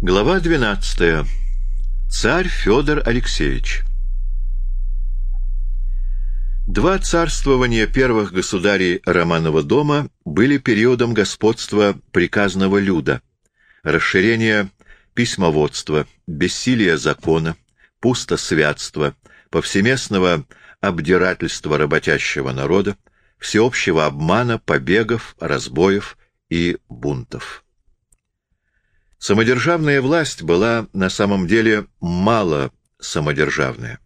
Глава 12. Царь Федор Алексеевич. Два царствования первых государей Романова дома были периодом господства приказного люда, расширения письмоводства, бессилия закона, пустосвятства, повсеместного обдирательства работящего народа, всеобщего обмана, побегов, разбоев и бунтов. Самодержавная власть была на самом деле мало самодержавная.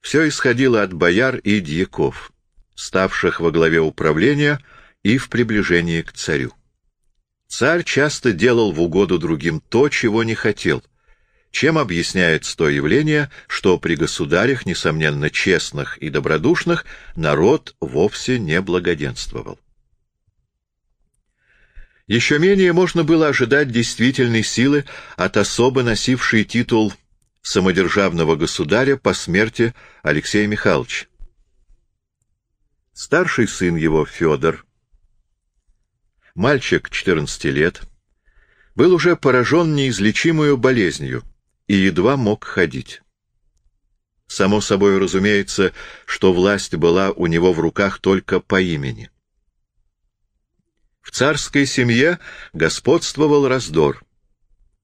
Все исходило от бояр и дьяков, ставших во главе управления и в приближении к царю. Царь часто делал в угоду другим то, чего не хотел, чем объясняется то явление, что при государях, несомненно честных и добродушных, народ вовсе не благоденствовал. Еще менее можно было ожидать действительной силы от особо носившей титул самодержавного государя по смерти Алексея Михайловича. Старший сын его, Федор, мальчик 14 лет, был уже поражен неизлечимую болезнью и едва мог ходить. Само собой разумеется, что власть была у него в руках только по имени. В царской семье господствовал раздор.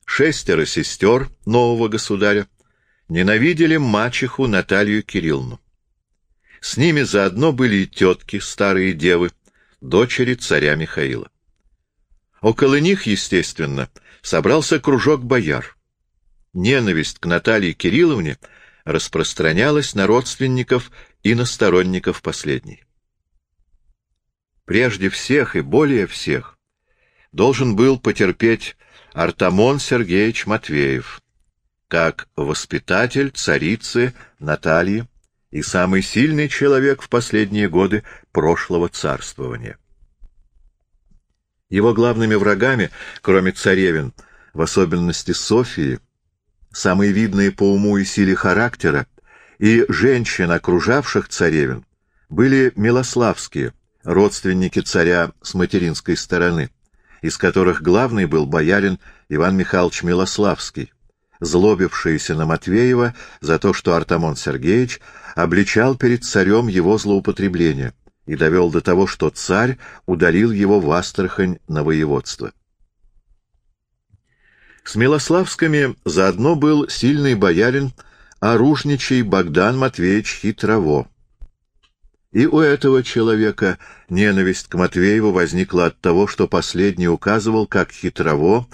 Шестеро сестер нового государя ненавидели мачеху Наталью Кирилловну. С ними заодно были и тетки, старые девы, дочери царя Михаила. Около них, естественно, собрался кружок бояр. Ненависть к Наталье Кирилловне распространялась на родственников и на сторонников последней прежде всех и более всех, должен был потерпеть Артамон Сергеевич Матвеев, как воспитатель царицы Натальи и самый сильный человек в последние годы прошлого царствования. Его главными врагами, кроме царевин, в особенности Софии, самые видные по уму и силе характера, и женщин, окружавших царевин, были милославские – родственники царя с материнской стороны, из которых главный был боярин Иван Михайлович Милославский, злобившийся на Матвеева за то, что Артамон Сергеевич обличал перед царем его злоупотребление и довел до того, что царь удалил его в Астрахань на воеводство. С Милославскими заодно был сильный боярин оружничий Богдан Матвеевич Хитрово, и у этого человека ненависть к Матвееву возникла от того, что последний указывал, как хитрово,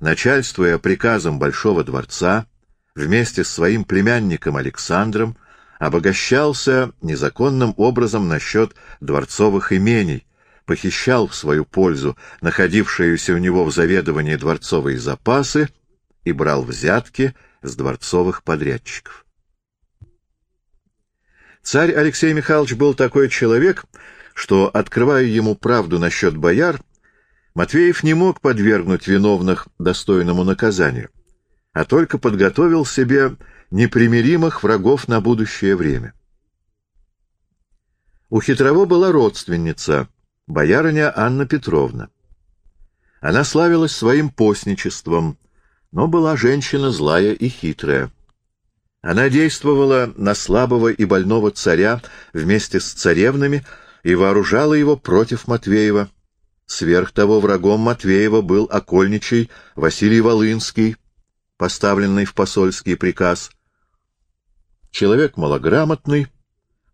начальствуя приказом Большого дворца, вместе с своим племянником Александром, обогащался незаконным образом насчет дворцовых имений, похищал в свою пользу находившиеся у него в заведовании дворцовые запасы и брал взятки с дворцовых подрядчиков. Царь Алексей Михайлович был такой человек, что, открывая ему правду насчет бояр, Матвеев не мог подвергнуть виновных достойному наказанию, а только подготовил себе непримиримых врагов на будущее время. У Хитрово была родственница, боярыня Анна Петровна. Она славилась своим постничеством, но была женщина злая и хитрая. Она действовала на слабого и больного царя вместе с царевнами и вооружала его против Матвеева. Сверх того врагом Матвеева был окольничий Василий Волынский, поставленный в посольский приказ. Человек малограмотный,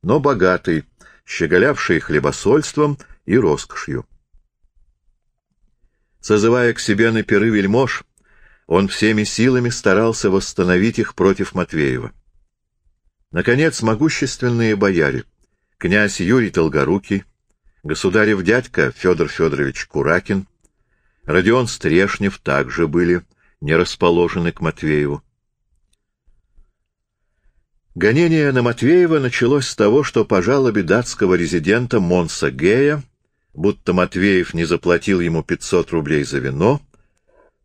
но богатый, щеголявший хлебосольством и роскошью. Созывая к себе на пиры вельмож, он всеми силами старался восстановить их против Матвеева. Наконец, могущественные бояре, князь Юрий Толгорукий, государев дядька Федор Федорович Куракин, Родион Стрешнев также были не расположены к Матвееву. Гонение на Матвеева началось с того, что по жалобе датского резидента Монса Гея, будто Матвеев не заплатил ему 500 рублей за вино,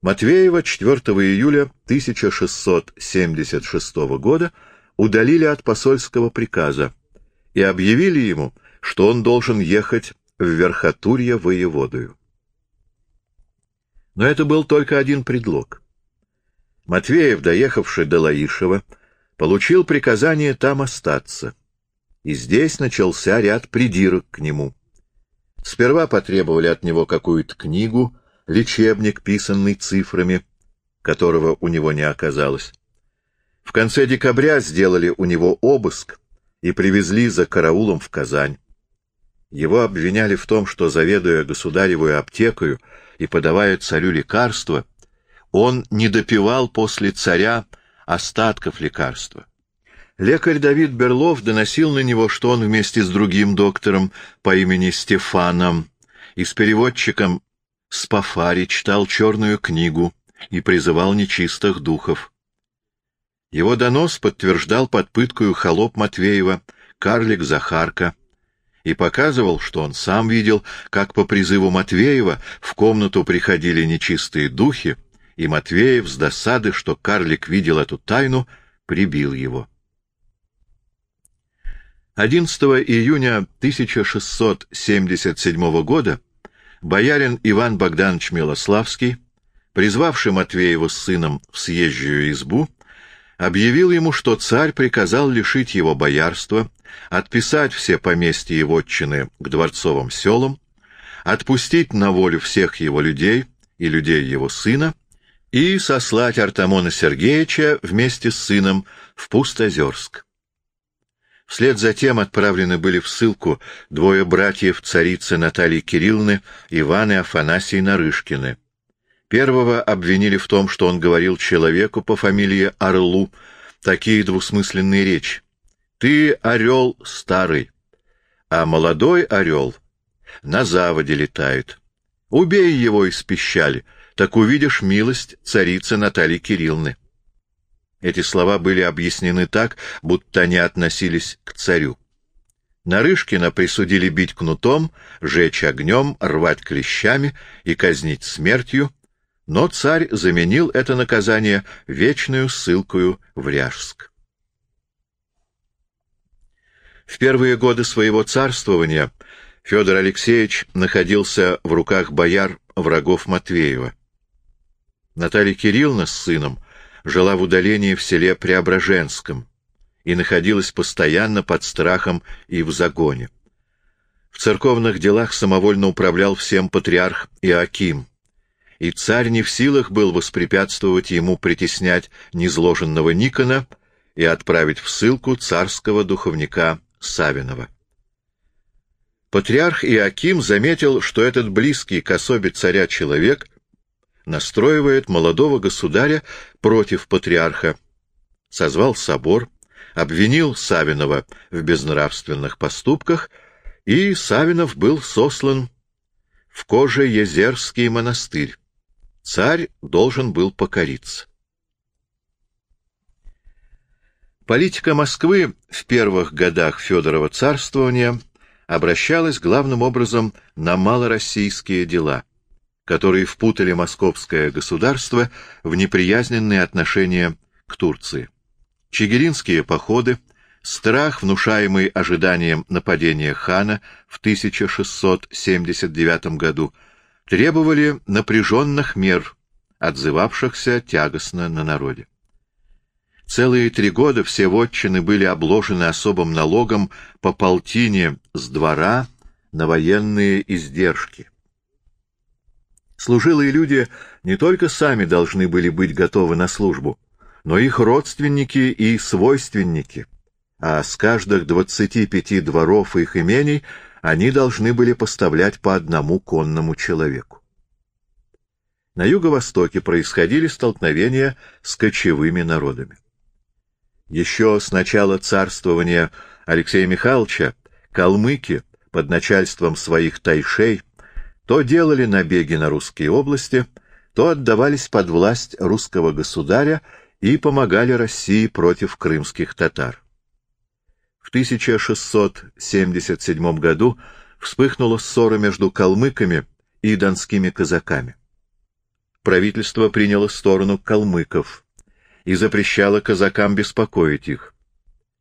Матвеева 4 июля 1676 года удалили от посольского приказа и объявили ему, что он должен ехать в Верхотурье воеводою. Но это был только один предлог. Матвеев, доехавший до Лаишева, получил приказание там остаться. И здесь начался ряд придирок к нему. Сперва потребовали от него какую-то книгу, лечебник, писанный цифрами, которого у него не оказалось. В конце декабря сделали у него обыск и привезли за караулом в Казань. Его обвиняли в том, что, заведуя государевую аптекою и подавая царю лекарства, он не допивал после царя остатков лекарства. Лекарь Давид Берлов доносил на него, что он вместе с другим доктором по имени Стефаном и с переводчиком Спафари читал черную книгу и призывал нечистых духов. Его донос подтверждал под пыткою холоп Матвеева, карлик Захарка, и показывал, что он сам видел, как по призыву Матвеева в комнату приходили нечистые духи, и Матвеев с досады, что карлик видел эту тайну, прибил его. 11 июня 1677 года боярин Иван Богданович Милославский, призвавший Матвеева с сыном в съезжую избу, объявил ему, что царь приказал лишить его боярства, отписать все поместья и вотчины к дворцовым селам, отпустить на волю всех его людей и людей его сына и сослать Артамона Сергеевича вместе с сыном в Пустозерск. Вслед за тем отправлены были в ссылку двое братьев царицы Натальи Кирилловны, Иван и Афанасий Нарышкины. Первого обвинили в том, что он говорил человеку по фамилии Орлу такие двусмысленные речи. «Ты орел старый, а молодой орел на заводе летает. Убей его из пищали, так увидишь милость царицы Натальи Кирилловны». Эти слова были объяснены так, будто они относились к царю. Нарышкина присудили бить кнутом, жечь огнем, рвать клещами и казнить смертью, но царь заменил это наказание вечную ссылкою в Ряжск. В первые годы своего царствования Федор Алексеевич находился в руках бояр врагов Матвеева. Наталья Кирилловна с сыном жила в удалении в селе Преображенском и находилась постоянно под страхом и в загоне. В церковных делах самовольно управлял всем патриарх Иоаким, и царь не в силах был воспрепятствовать ему притеснять незложенного Никона и отправить в ссылку царского духовника Савинова. Патриарх Иоаким заметил, что этот близкий к особе царя человек настроивает молодого государя против патриарха, созвал собор, обвинил Савинова в безнравственных поступках, и Савинов был сослан в Коже-Езерский монастырь. Царь должен был покориться. Политика Москвы в первых годах Федорова царствования обращалась главным образом на малороссийские дела, которые впутали московское государство в неприязненные отношения к Турции. Чигиринские походы, страх, внушаемый ожиданием нападения хана в 1679 году, требовали напряженных мер, отзывавшихся тягостно на народе. Целые три года все вотчины были обложены особым налогом по полтине с двора на военные издержки. Служилые люди не только сами должны были быть готовы на службу, но их родственники и свойственники, а с каждых двадцати пяти дворов их имений они должны были поставлять по одному конному человеку. На юго-востоке происходили столкновения с кочевыми народами. Еще с начала царствования Алексея Михайловича калмыки под начальством своих тайшей то делали набеги на русские области, то отдавались под власть русского государя и помогали России против крымских татар. В 1677 году вспыхнула ссора между калмыками и донскими казаками. Правительство приняло сторону калмыков и запрещало казакам беспокоить их.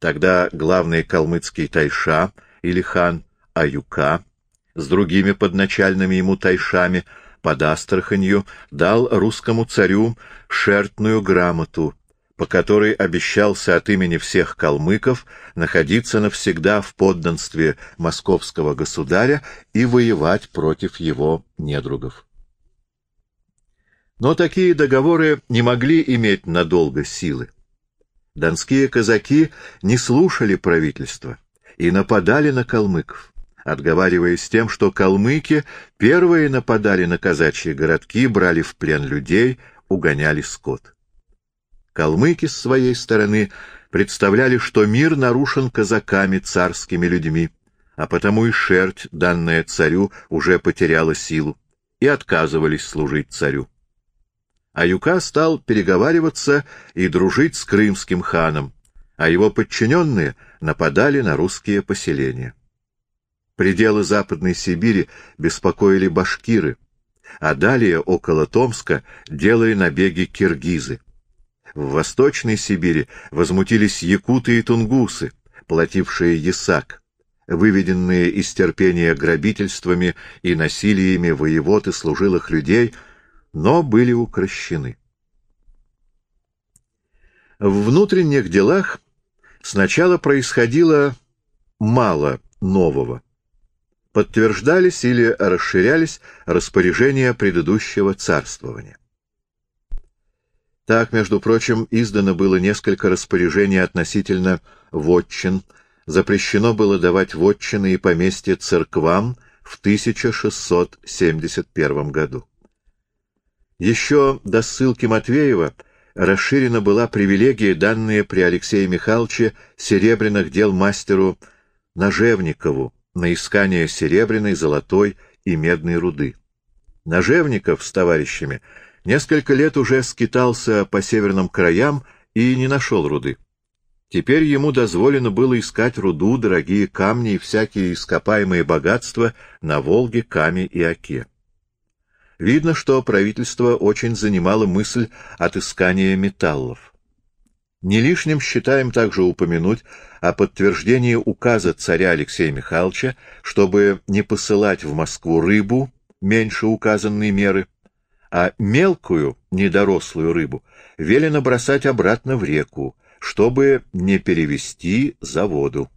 Тогда главный калмыцкий тайша или хан Аюка с другими подначальными ему тайшами под Астраханью дал русскому царю шертную грамоту, по которой обещался от имени всех калмыков находиться навсегда в подданстве московского государя и воевать против его недругов. Но такие договоры не могли иметь надолго силы. Донские казаки не слушали правительства и нападали на калмыков, отговариваясь тем, что калмыки первые нападали на казачьи городки, брали в плен людей, угоняли скот. Калмыки с своей стороны представляли, что мир нарушен казаками, царскими людьми, а потому и шерсть, данная царю, уже потеряла силу, и отказывались служить царю. Аюка стал переговариваться и дружить с крымским ханом, а его подчиненные нападали на русские поселения. Пределы Западной Сибири беспокоили башкиры, а далее, около Томска, делали набеги киргизы. В Восточной Сибири возмутились якуты и тунгусы, платившие ясак, выведенные из терпения грабительствами и насилиями воевод и служилых людей — но были укращены. В внутренних делах сначала происходило мало нового. Подтверждались или расширялись распоряжения предыдущего царствования. Так, между прочим, издано было несколько распоряжений относительно вотчин, запрещено было давать вотчины и поместья церквам в 1671 году. Еще до ссылки Матвеева расширена была привилегия, данная при Алексее Михайловиче серебряных дел мастеру Нажевникову на искание серебряной, золотой и медной руды. Нажевников с товарищами несколько лет уже скитался по северным краям и не нашел руды. Теперь ему дозволено было искать руду, дорогие камни и всякие ископаемые богатства на Волге, Каме и Оке. Видно, что правительство очень занимало мысль отыскания металлов. Не лишним считаем также упомянуть о подтверждении указа царя Алексея Михайловича, чтобы не посылать в Москву рыбу меньше указанной меры, а мелкую, недорослую рыбу велено бросать обратно в реку, чтобы не перевести за воду.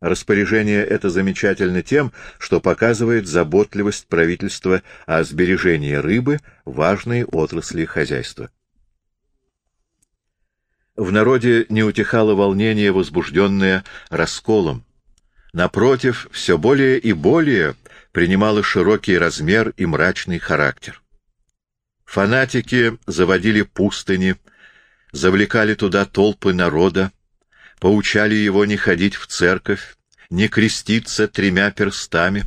Распоряжение это замечательно тем, что показывает заботливость правительства о сбережении рыбы, важной отрасли хозяйства. В народе не утихало волнение, возбужденное расколом. Напротив, все более и более принимало широкий размер и мрачный характер. Фанатики заводили пустыни, завлекали туда толпы народа, поучали его не ходить в церковь, не креститься тремя перстами,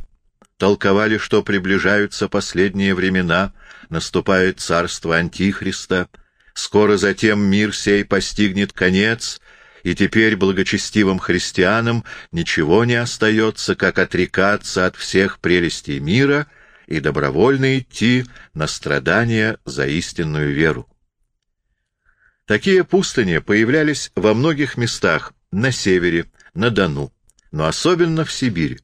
толковали, что приближаются последние времена, наступает царство Антихриста, скоро затем мир сей постигнет конец, и теперь благочестивым христианам ничего не остается, как отрекаться от всех прелестей мира и добровольно идти на страдания за истинную веру. Такие пустыни появлялись во многих местах на севере, на Дону, но особенно в Сибири.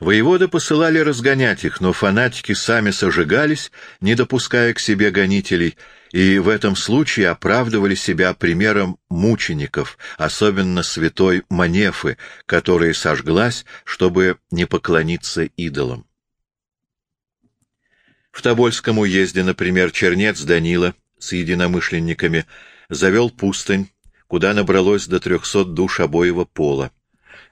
Воеводы посылали разгонять их, но фанатики сами сожигались, не допуская к себе гонителей, и в этом случае оправдывали себя примером мучеников, особенно святой Манефы, которая сожглась, чтобы не поклониться идолам. В Тобольском уезде, например, чернец Данила с единомышленниками завел пустынь, куда набралось до трехсот душ обоего пола.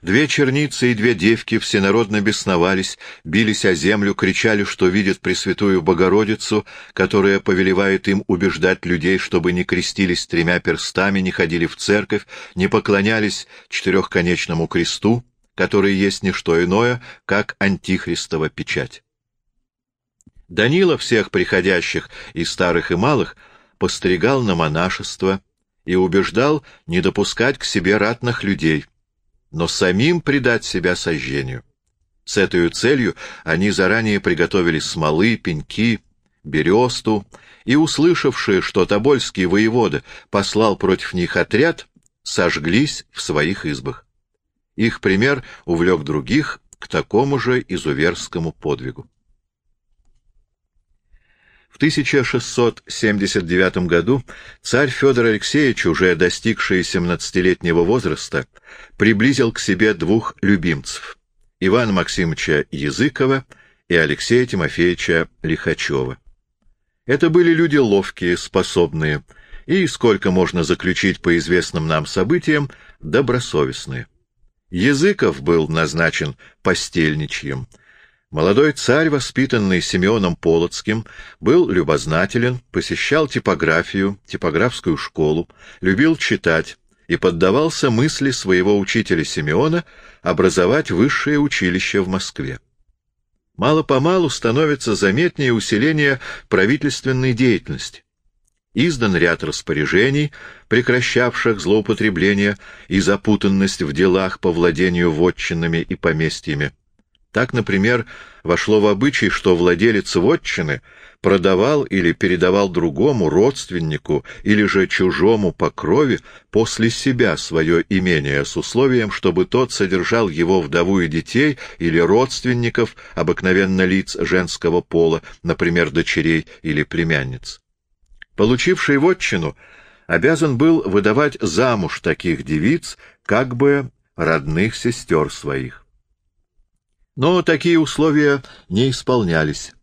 Две черницы и две девки всенародно бесновались, бились о землю, кричали, что видят Пресвятую Богородицу, которая повелевает им убеждать людей, чтобы не крестились тремя перстами, не ходили в церковь, не поклонялись четырехконечному кресту, который есть не что иное, как антихристова печать. Данила всех приходящих, и старых, и малых, постригал на монашество и убеждал не допускать к себе ратных людей, но самим предать себя сожжению. С этой целью они заранее приготовили смолы, пеньки, бересту, и, услышавшие, что Тобольский воевода послал против них отряд, сожглись в своих избах. Их пример увлек других к такому же изуверскому подвигу. В 1679 году царь Федор Алексеевич, уже достигший 17-летнего возраста, приблизил к себе двух любимцев — Ивана Максимовича Языкова и Алексея Тимофеевича Лихачева. Это были люди ловкие, способные и, сколько можно заключить по известным нам событиям, добросовестные. Языков был назначен постельничьим — Молодой царь, воспитанный Симеоном Полоцким, был любознателен, посещал типографию, типографскую школу, любил читать и поддавался мысли своего учителя Симеона образовать высшее училище в Москве. Мало-помалу становится заметнее усиление правительственной деятельности. Издан ряд распоряжений, прекращавших злоупотребление и запутанность в делах по владению вотчинами и поместьями. Так, например, вошло в обычай, что владелец вотчины продавал или передавал другому родственнику или же чужому по крови после себя свое имение с условием, чтобы тот содержал его вдову и детей или родственников, обыкновенно лиц женского пола, например, дочерей или племянниц. Получивший вотчину обязан был выдавать замуж таких девиц, как бы родных сестер своих. Но такие условия не исполнялись,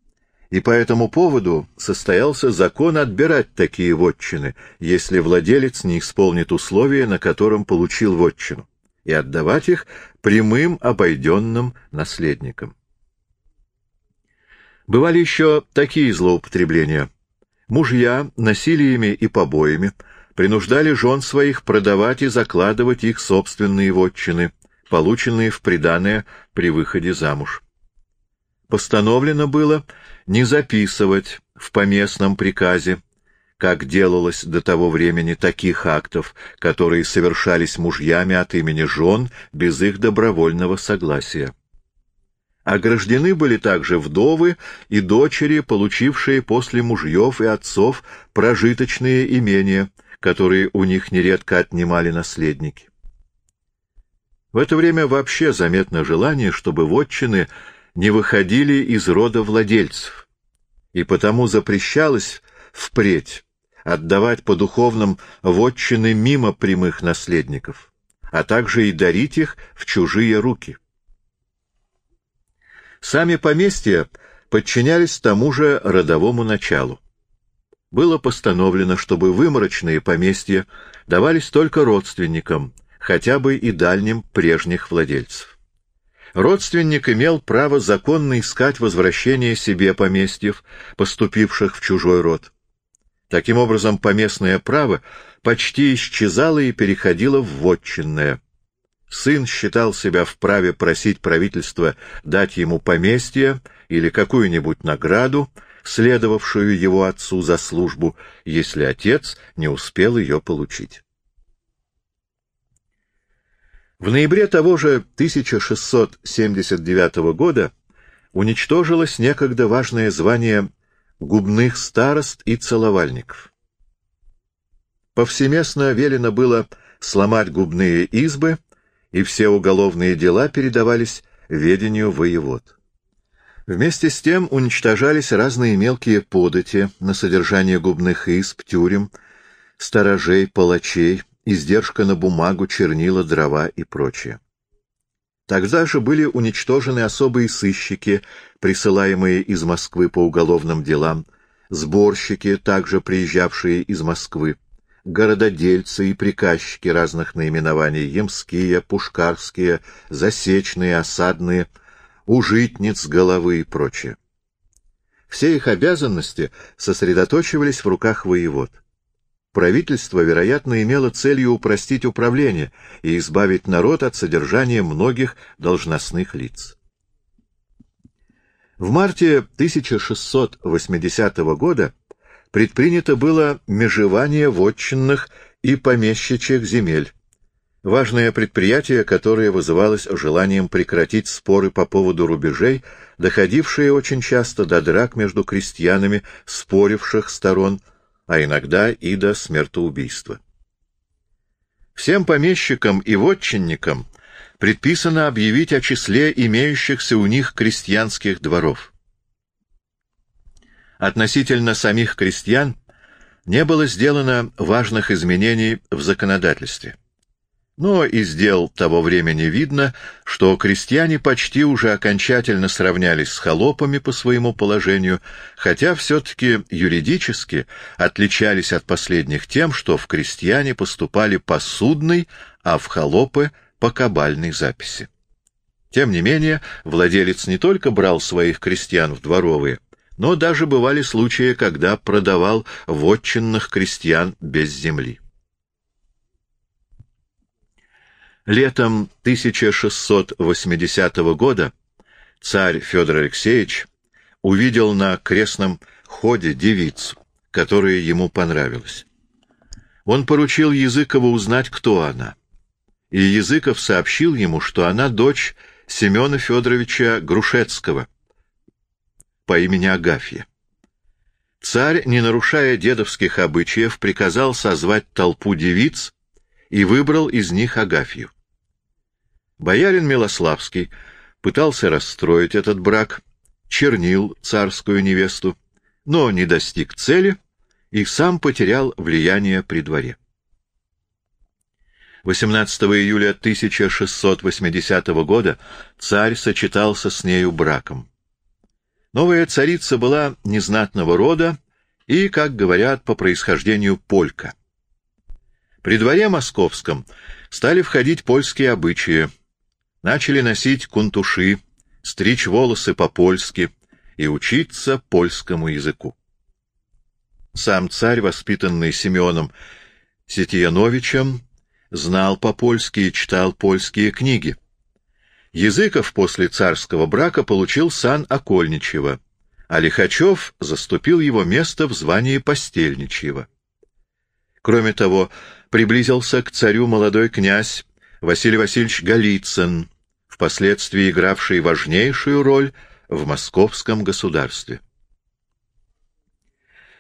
и по этому поводу состоялся закон отбирать такие вотчины, если владелец не исполнит условия, на котором получил вотчину, и отдавать их прямым обойденным наследникам. Бывали еще такие злоупотребления. Мужья насилиями и побоями принуждали жен своих продавать и закладывать их собственные вотчины, полученные в приданое при выходе замуж. Постановлено было не записывать в поместном приказе, как делалось до того времени, таких актов, которые совершались мужьями от имени жен без их добровольного согласия. Ограждены были также вдовы и дочери, получившие после мужьев и отцов прожиточные имения, которые у них нередко отнимали наследники. В это время вообще заметно желание, чтобы вотчины не выходили из рода владельцев, и потому запрещалось впредь отдавать по духовным вотчины мимо прямых наследников, а также и дарить их в чужие руки. Сами поместья подчинялись тому же родовому началу. Было постановлено, чтобы выморочные поместья давались только родственникам, хотя бы и дальним прежних владельцев. Родственник имел право законно искать возвращение себе поместьев, поступивших в чужой род. Таким образом, поместное право почти исчезало и переходило в вотчинное. Сын считал себя вправе просить правительства дать ему поместье или какую-нибудь награду, следовавшую его отцу за службу, если отец не успел ее получить. В ноябре того же 1679 года уничтожилось некогда важное звание губных старост и целовальников. Повсеместно велено было сломать губные избы, и все уголовные дела передавались ведению воевод. Вместе с тем уничтожались разные мелкие подати на содержание губных изб, тюрем, сторожей, палачей, издержка на бумагу, чернила, дрова и прочее. Тогда же были уничтожены особые сыщики, присылаемые из Москвы по уголовным делам, сборщики, также приезжавшие из Москвы, горододельцы и приказчики разных наименований, ямские, пушкарские, засечные, осадные, ужитниц головы и прочее. Все их обязанности сосредоточивались в руках воевод. Правительство, вероятно, имело целью упростить управление и избавить народ от содержания многих должностных лиц. В марте 1680 года предпринято было межевание вотчинных и помещичьих земель, важное предприятие, которое вызывалось желанием прекратить споры по поводу рубежей, доходившие очень часто до драк между крестьянами, споривших сторон, а иногда и до смертоубийства. Всем помещикам и вотчинникам предписано объявить о числе имеющихся у них крестьянских дворов. Относительно самих крестьян не было сделано важных изменений в законодательстве. Но из дел того времени видно, что крестьяне почти уже окончательно сравнялись с холопами по своему положению, хотя все-таки юридически отличались от последних тем, что в крестьяне поступали по судной, а в холопы — по кабальной записи. Тем не менее, владелец не только брал своих крестьян в дворовые, но даже бывали случаи, когда продавал вотчинных крестьян без земли. Летом 1680 года царь Федор Алексеевич увидел на крестном ходе девицу, которая ему понравилась. Он поручил Языкову узнать, кто она. И Языков сообщил ему, что она дочь Семена Федоровича Грушецкого по имени Агафья. Царь, не нарушая дедовских обычаев, приказал созвать толпу девиц и выбрал из них Агафью. Боярин Милославский пытался расстроить этот брак, чернил царскую невесту, но не достиг цели и сам потерял влияние при дворе. 18 июля 1680 года царь сочетался с нею браком. Новая царица была незнатного рода и, как говорят, по происхождению полька. При дворе московском стали входить польские обычаи, начали носить кунтуши, стричь волосы по-польски и учиться польскому языку. Сам царь, воспитанный Симеоном Сетияновичем, знал по-польски и читал польские книги. Языков после царского брака получил сан окольничьего, а Лихачев заступил его место в звании постельничьего. Кроме того, приблизился к царю молодой князь Василий Васильевич Голицын, впоследствии игравший важнейшую роль в московском государстве.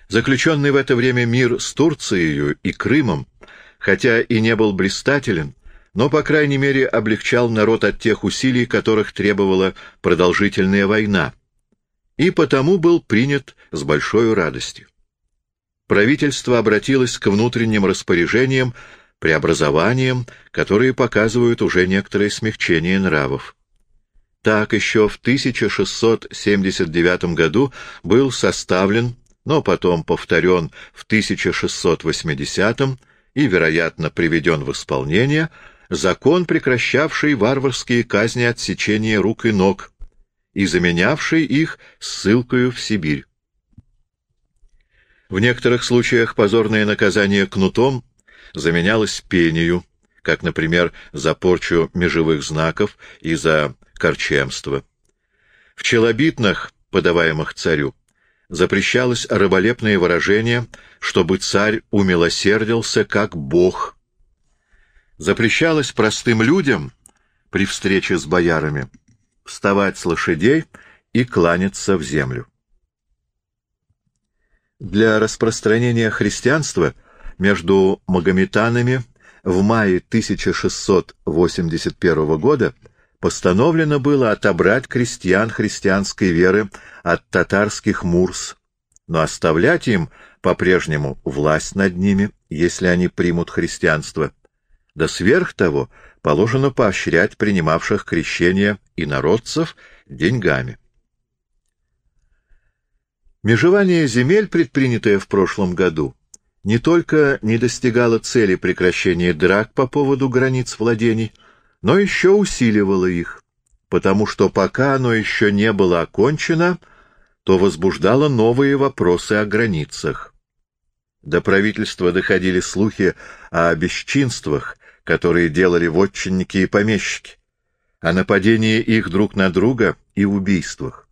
Заключенный в это время мир с Турцией и Крымом, хотя и не был блистателен, но, по крайней мере, облегчал народ от тех усилий, которых требовала продолжительная война, и потому был принят с большой радостью. Правительство обратилось к внутренним распоряжениям преобразованиям, которые показывают уже некоторое смягчение нравов. Так еще в 1679 году был составлен, но потом повторен в 1680 и, вероятно, приведен в исполнение, закон, прекращавший варварские казни отсечения рук и ног и заменявший их ссылкою в Сибирь. В некоторых случаях позорное наказание кнутом заменялось пению, как, например, за порчу межевых знаков и за корчемство. В челобитных, подаваемых царю, запрещалось раболепное выражение, чтобы царь умилосердился как бог. Запрещалось простым людям при встрече с боярами вставать с лошадей и кланяться в землю. Для распространения христианства между магометанами в мае 1681 года постановлено было отобрать крестьян христианской веры от татарских мурс, но оставлять им по-прежнему власть над ними, если они примут христианство. Да сверх того положено поощрять принимавших крещение инородцев деньгами. Межевание земель, предпринятое в прошлом году, не только не достигало цели прекращения драк по поводу границ владений, но еще усиливало их, потому что пока оно еще не было окончено, то возбуждало новые вопросы о границах. До правительства доходили слухи о бесчинствах, которые делали вотчинники и помещики, о нападении их друг на друга и убийствах.